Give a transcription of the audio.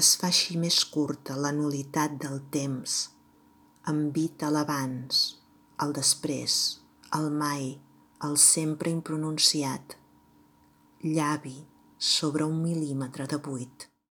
es fa així més curta la nulitat del temps, envita l'abans, el després, el mai, el sempre impronunciat, llavi sobre un mil·límetre de buit.